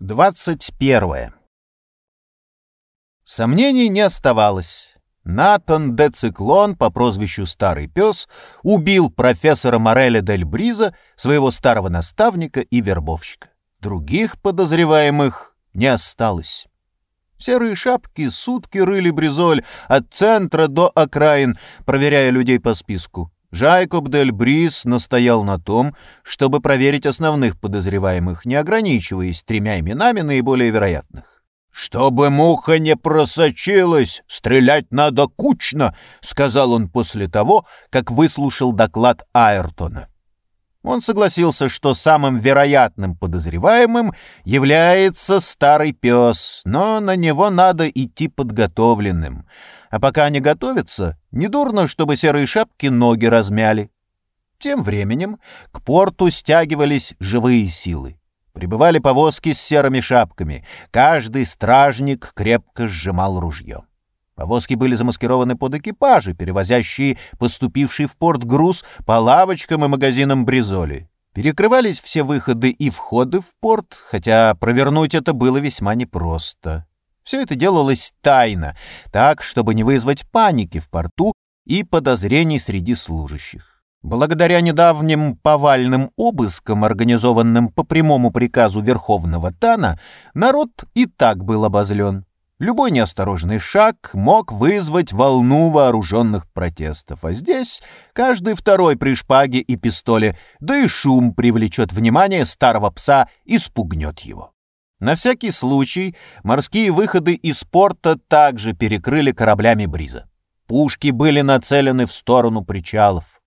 21. Сомнений не оставалось. Натан де Циклон по прозвищу Старый Пес убил профессора Мореля Дель Бриза, своего старого наставника и вербовщика. Других подозреваемых не осталось. Серые шапки сутки рыли Бризоль от центра до окраин, проверяя людей по списку. Жайкоб Дель Бриз настоял на том, чтобы проверить основных подозреваемых, не ограничиваясь тремя именами наиболее вероятных. «Чтобы муха не просочилась, стрелять надо кучно», — сказал он после того, как выслушал доклад Айртона. Он согласился, что самым вероятным подозреваемым является старый пес, но на него надо идти подготовленным. А пока они готовятся, недурно, чтобы серые шапки ноги размяли. Тем временем к порту стягивались живые силы. Прибывали повозки с серыми шапками. Каждый стражник крепко сжимал ружье. Повозки были замаскированы под экипажи, перевозящие поступивший в порт груз по лавочкам и магазинам Бризоли. Перекрывались все выходы и входы в порт, хотя провернуть это было весьма непросто. Все это делалось тайно, так, чтобы не вызвать паники в порту и подозрений среди служащих. Благодаря недавним повальным обыскам, организованным по прямому приказу Верховного Тана, народ и так был обозлен. Любой неосторожный шаг мог вызвать волну вооруженных протестов, а здесь каждый второй при шпаге и пистоле, да и шум привлечет внимание старого пса и спугнет его. На всякий случай морские выходы из порта также перекрыли кораблями Бриза. Пушки были нацелены в сторону причалов.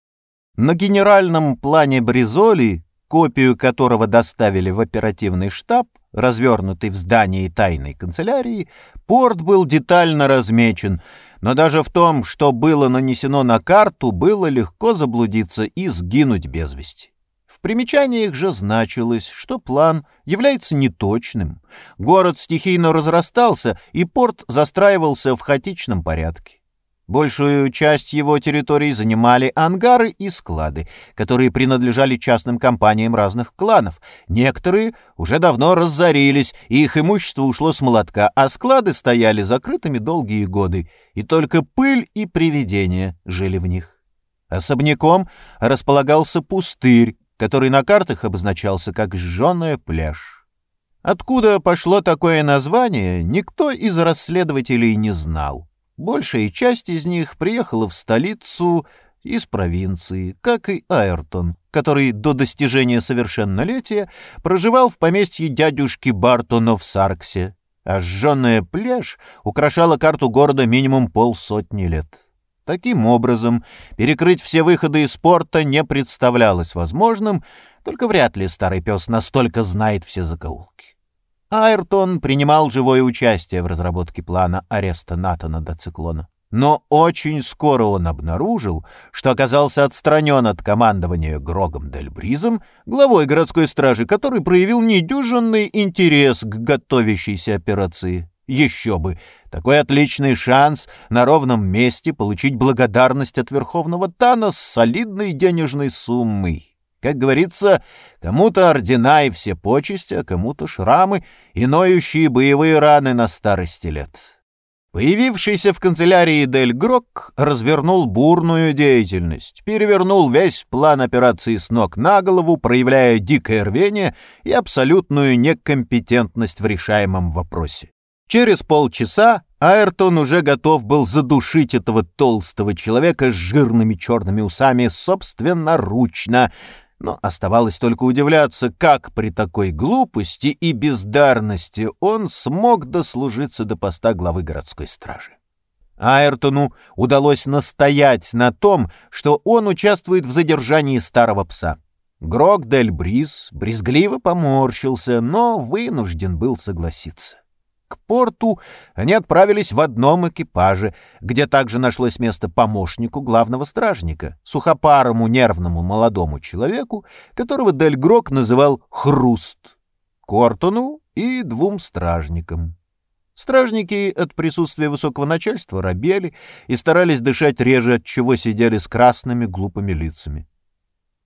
На генеральном плане Бризоли, копию которого доставили в оперативный штаб, развернутый в здании тайной канцелярии, порт был детально размечен, но даже в том, что было нанесено на карту, было легко заблудиться и сгинуть без вести. В примечаниях же значилось, что план является неточным. Город стихийно разрастался, и порт застраивался в хаотичном порядке. Большую часть его территории занимали ангары и склады, которые принадлежали частным компаниям разных кланов. Некоторые уже давно разорились, и их имущество ушло с молотка, а склады стояли закрытыми долгие годы, и только пыль и привидения жили в них. Особняком располагался пустырь, который на картах обозначался как «сжженная пляж». Откуда пошло такое название, никто из расследователей не знал. Большая часть из них приехала в столицу из провинции, как и Айртон, который до достижения совершеннолетия проживал в поместье дядюшки Бартона в Сарксе, а сжженная пляж украшала карту города минимум полсотни лет. Таким образом, перекрыть все выходы из порта не представлялось возможным, только вряд ли старый пес настолько знает все закоулки. Айртон принимал живое участие в разработке плана ареста Натана до циклона. Но очень скоро он обнаружил, что оказался отстранен от командования Грогом Дель Бризом, главой городской стражи, который проявил недюжинный интерес к готовящейся операции. Еще бы! Такой отличный шанс на ровном месте получить благодарность от Верховного Тана с солидной денежной суммой. Как говорится, кому-то ордена и все почести, а кому-то шрамы и ноющие боевые раны на старости лет. Появившийся в канцелярии Дель Грок развернул бурную деятельность, перевернул весь план операции с ног на голову, проявляя дикое рвение и абсолютную некомпетентность в решаемом вопросе. Через полчаса Айртон уже готов был задушить этого толстого человека с жирными черными усами собственноручно, но оставалось только удивляться, как при такой глупости и бездарности он смог дослужиться до поста главы городской стражи. Айртону удалось настоять на том, что он участвует в задержании старого пса. Грок Дель Бриз брезгливо поморщился, но вынужден был согласиться к порту, они отправились в одном экипаже, где также нашлось место помощнику главного стражника, сухопарому нервному молодому человеку, которого Дель Грок называл «Хруст», Кортону и двум стражникам. Стражники от присутствия высокого начальства робели и старались дышать реже, от чего сидели с красными глупыми лицами.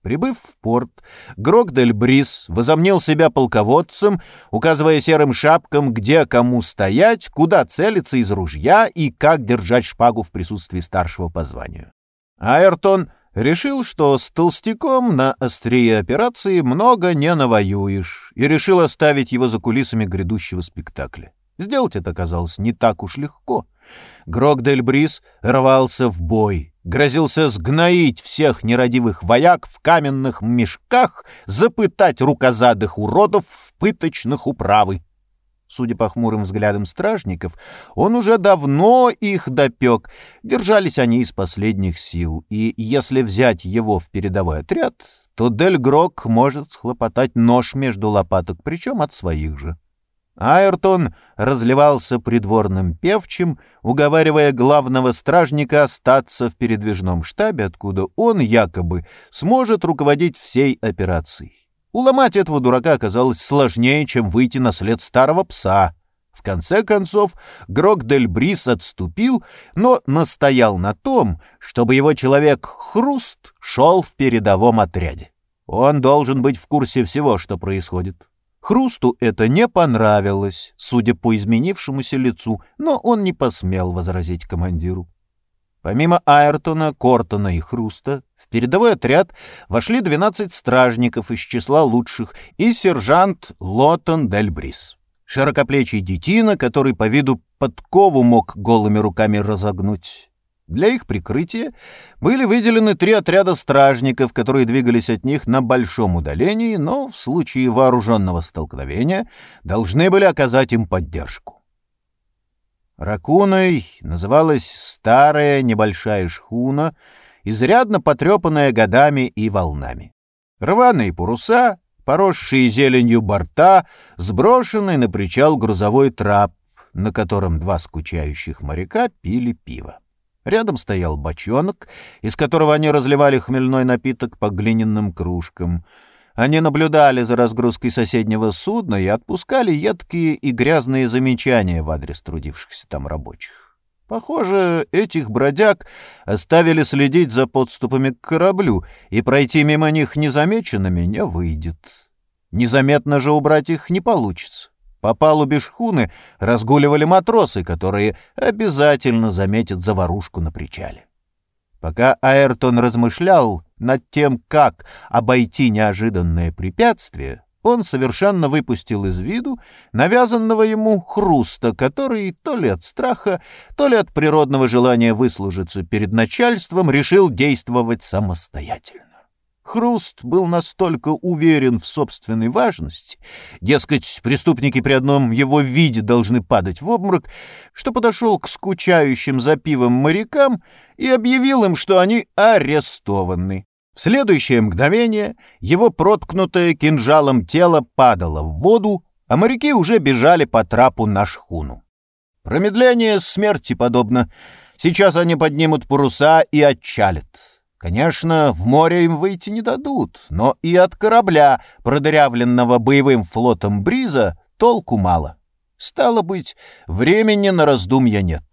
Прибыв в порт, Грок дель Брис возомнил себя полководцем, указывая серым шапкам, где кому стоять, куда целиться из ружья и как держать шпагу в присутствии старшего по званию. Айртон решил, что с толстяком на острие операции много не навоюешь, и решил оставить его за кулисами грядущего спектакля. Сделать это оказалось не так уж легко. Грок дель Брис рвался в бой, грозился сгноить всех нерадивых вояк в каменных мешках, запытать рукозадых уродов в пыточных управы. Судя по хмурым взглядам стражников, он уже давно их допек. Держались они из последних сил, и если взять его в передовой отряд, то Дель Грок может схлопотать нож между лопаток, причем от своих же. Айртон разливался придворным певчим, уговаривая главного стражника остаться в передвижном штабе, откуда он якобы сможет руководить всей операцией. Уломать этого дурака оказалось сложнее, чем выйти на след старого пса. В конце концов, Грок Дель Брис отступил, но настоял на том, чтобы его человек Хруст шел в передовом отряде. Он должен быть в курсе всего, что происходит. Хрусту это не понравилось, судя по изменившемуся лицу, но он не посмел возразить командиру. Помимо Айртона, Кортона и Хруста, в передовой отряд вошли 12 стражников из числа лучших и сержант Лотон Дельбрис. Широкоплечий детина, который по виду подкову мог голыми руками разогнуть. Для их прикрытия были выделены три отряда стражников, которые двигались от них на большом удалении, но в случае вооруженного столкновения должны были оказать им поддержку. Ракуной называлась старая небольшая шхуна, изрядно потрепанная годами и волнами. Рваные паруса, поросшие зеленью борта, сброшенный на причал грузовой трап, на котором два скучающих моряка пили пиво. Рядом стоял бочонок, из которого они разливали хмельной напиток по глиняным кружкам. Они наблюдали за разгрузкой соседнего судна и отпускали едкие и грязные замечания в адрес трудившихся там рабочих. Похоже, этих бродяг оставили следить за подступами к кораблю, и пройти мимо них незамеченными не выйдет. Незаметно же убрать их не получится. По палубе шхуны разгуливали матросы, которые обязательно заметят заварушку на причале. Пока Аэртон размышлял над тем, как обойти неожиданное препятствие, он совершенно выпустил из виду навязанного ему хруста, который то ли от страха, то ли от природного желания выслужиться перед начальством решил действовать самостоятельно. Хруст был настолько уверен в собственной важности, дескать, преступники при одном его виде должны падать в обморок, что подошел к скучающим за пивом морякам и объявил им, что они арестованы. В следующее мгновение его проткнутое кинжалом тело падало в воду, а моряки уже бежали по трапу на шхуну. Промедление смерти подобно. Сейчас они поднимут паруса и отчалят. Конечно, в море им выйти не дадут, но и от корабля, продырявленного боевым флотом Бриза, толку мало. Стало быть, времени на раздумья нет.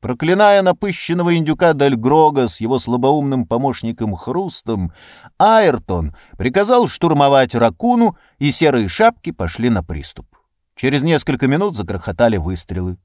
Проклиная напыщенного индюка Дель Грога с его слабоумным помощником Хрустом, Айртон приказал штурмовать Ракуну, и серые шапки пошли на приступ. Через несколько минут загрохотали выстрелы.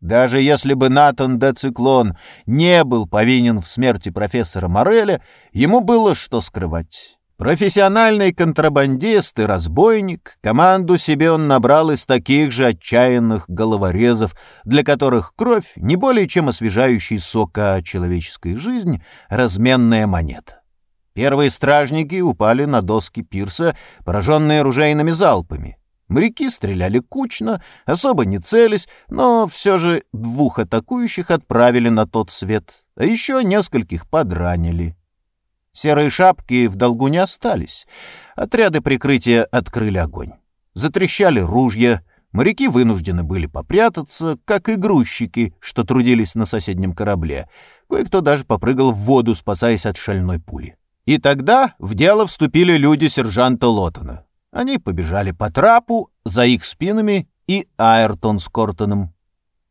Даже если бы Натан де Циклон не был повинен в смерти профессора Мореля, ему было что скрывать. Профессиональный контрабандист и разбойник, команду себе он набрал из таких же отчаянных головорезов, для которых кровь не более чем освежающий сок, а человеческая жизнь — разменная монета. Первые стражники упали на доски пирса, пораженные ружейными залпами. Моряки стреляли кучно, особо не целясь, но все же двух атакующих отправили на тот свет, а еще нескольких подранили. Серые шапки в долгу не остались. Отряды прикрытия открыли огонь. Затрещали ружья, моряки вынуждены были попрятаться, как и грузчики, что трудились на соседнем корабле. Кое-кто даже попрыгал в воду, спасаясь от шальной пули. И тогда в дело вступили люди сержанта Лотона. Они побежали по трапу, за их спинами и Айртон с Кортоном.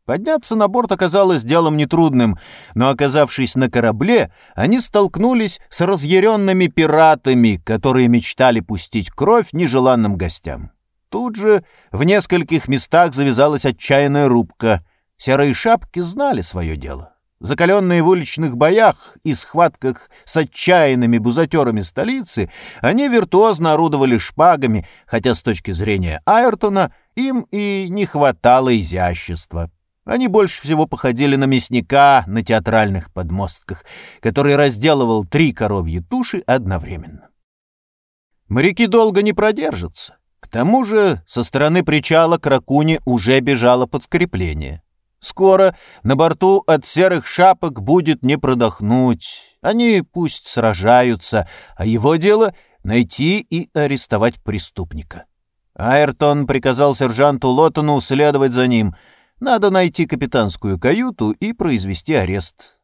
Подняться на борт оказалось делом нетрудным, но, оказавшись на корабле, они столкнулись с разъяренными пиратами, которые мечтали пустить кровь нежеланным гостям. Тут же в нескольких местах завязалась отчаянная рубка. Серые шапки знали свое дело. Закаленные в уличных боях и схватках с отчаянными бузатерами столицы, они виртуозно орудовали шпагами, хотя с точки зрения Айртона им и не хватало изящества. Они больше всего походили на мясника на театральных подмостках, который разделывал три коровьи туши одновременно. Моряки долго не продержатся. К тому же со стороны причала к Ракуне уже бежало подкрепление. Скоро на борту от серых шапок будет не продохнуть. Они пусть сражаются, а его дело — найти и арестовать преступника. Айртон приказал сержанту Лотону следовать за ним. Надо найти капитанскую каюту и произвести арест.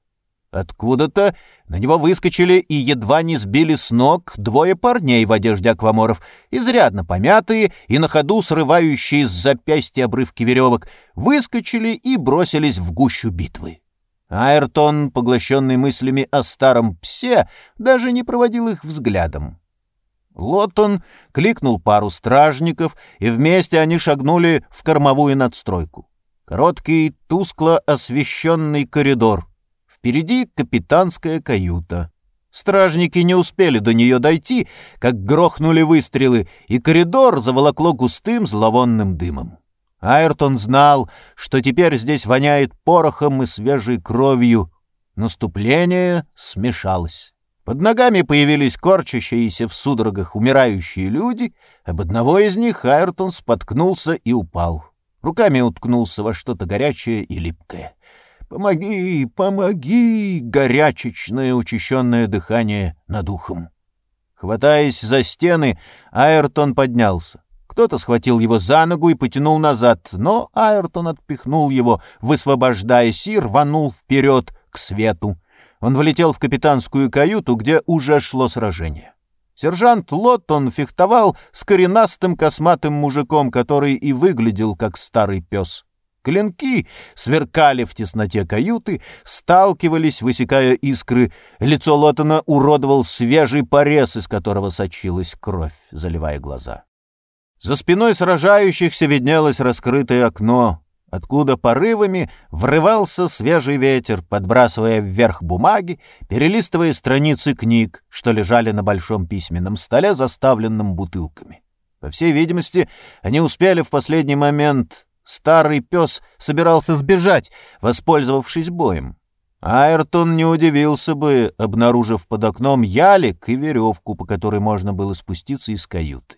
Откуда-то на него выскочили и едва не сбили с ног двое парней в одежде акваморов, изрядно помятые и на ходу срывающие с запястья обрывки веревок, выскочили и бросились в гущу битвы. Айртон, поглощенный мыслями о старом псе, даже не проводил их взглядом. Лоттон кликнул пару стражников, и вместе они шагнули в кормовую надстройку. Короткий, тускло освещенный коридор — Впереди капитанская каюта. Стражники не успели до нее дойти, как грохнули выстрелы, и коридор заволокло густым зловонным дымом. Айртон знал, что теперь здесь воняет порохом и свежей кровью. Наступление смешалось. Под ногами появились корчащиеся в судорогах умирающие люди. Об одного из них Айртон споткнулся и упал. Руками уткнулся во что-то горячее и липкое. «Помоги, помоги!» — горячечное учащенное дыхание над ухом. Хватаясь за стены, Айртон поднялся. Кто-то схватил его за ногу и потянул назад, но Айртон отпихнул его, высвобождаясь и рванул вперед к свету. Он влетел в капитанскую каюту, где уже шло сражение. Сержант Лоттон фехтовал с коренастым косматым мужиком, который и выглядел как старый пес. Клинки сверкали в тесноте каюты, сталкивались, высекая искры. Лицо Лотона уродовал свежий порез, из которого сочилась кровь, заливая глаза. За спиной сражающихся виднелось раскрытое окно, откуда порывами врывался свежий ветер, подбрасывая вверх бумаги, перелистывая страницы книг, что лежали на большом письменном столе, заставленном бутылками. По всей видимости, они успели в последний момент Старый пес собирался сбежать, воспользовавшись боем. Айртон не удивился бы, обнаружив под окном ялик и веревку, по которой можно было спуститься из каюты.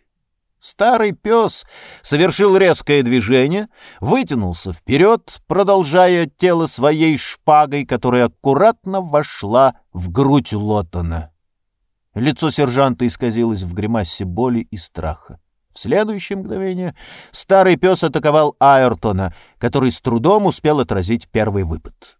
Старый пес совершил резкое движение, вытянулся вперед, продолжая тело своей шпагой, которая аккуратно вошла в грудь Лотона. Лицо сержанта исказилось в гримасе боли и страха. В следующее мгновение старый пес атаковал Айртона, который с трудом успел отразить первый выпад.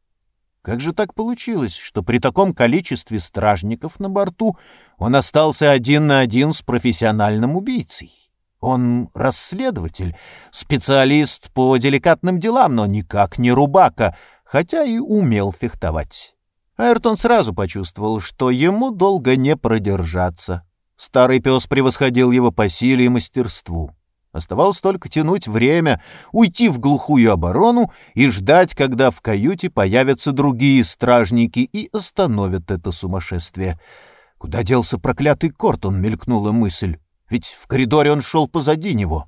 Как же так получилось, что при таком количестве стражников на борту он остался один на один с профессиональным убийцей? Он расследователь, специалист по деликатным делам, но никак не рубака, хотя и умел фехтовать. Айртон сразу почувствовал, что ему долго не продержаться. Старый пес превосходил его по силе и мастерству. Оставалось только тянуть время, уйти в глухую оборону и ждать, когда в каюте появятся другие стражники и остановят это сумасшествие. Куда делся проклятый Кортон, мелькнула мысль. Ведь в коридоре он шел позади него.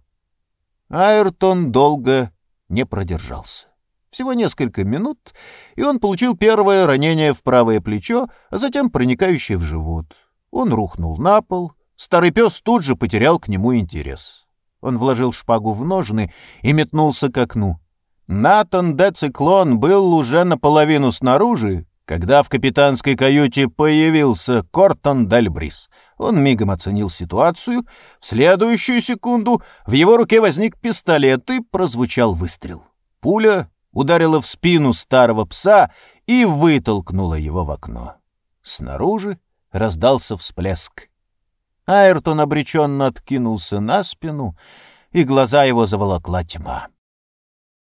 Айртон долго не продержался. Всего несколько минут, и он получил первое ранение в правое плечо, а затем проникающее в живот. Он рухнул на пол. Старый пес тут же потерял к нему интерес. Он вложил шпагу в ножны и метнулся к окну. Натан де Циклон был уже наполовину снаружи, когда в капитанской каюте появился Кортон Дальбрис. Он мигом оценил ситуацию. В следующую секунду в его руке возник пистолет и прозвучал выстрел. Пуля ударила в спину старого пса и вытолкнула его в окно. Снаружи раздался всплеск. Айртон обреченно откинулся на спину, и глаза его заволокла тьма.